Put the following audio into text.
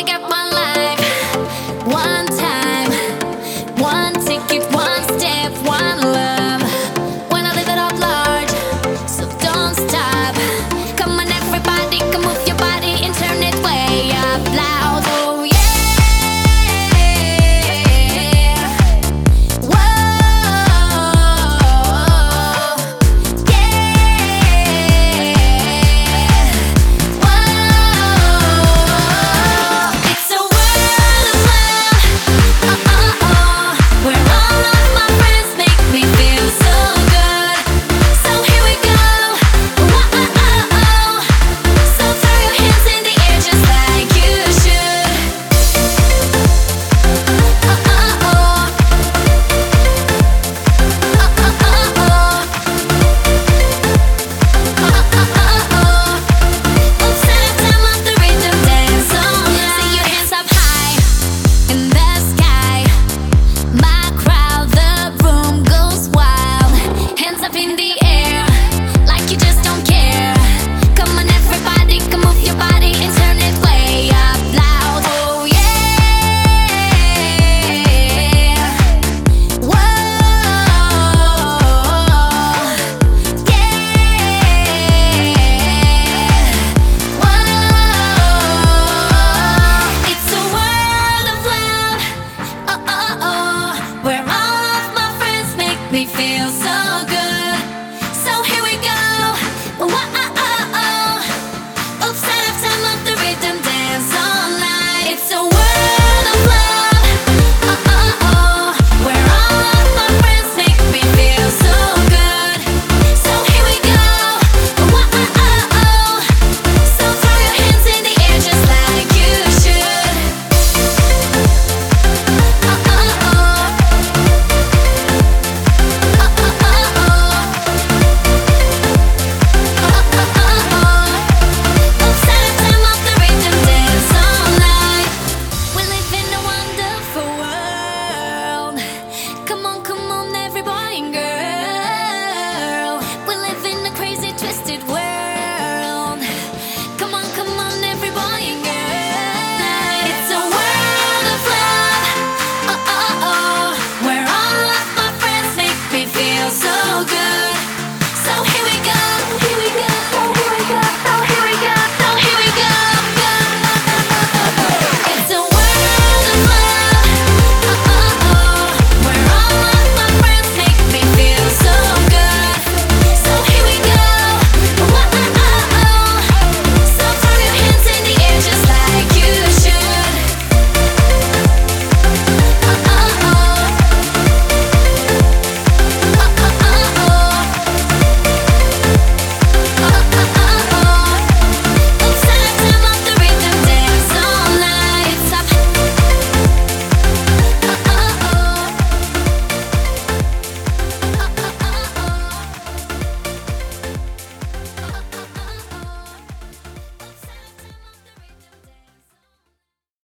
only got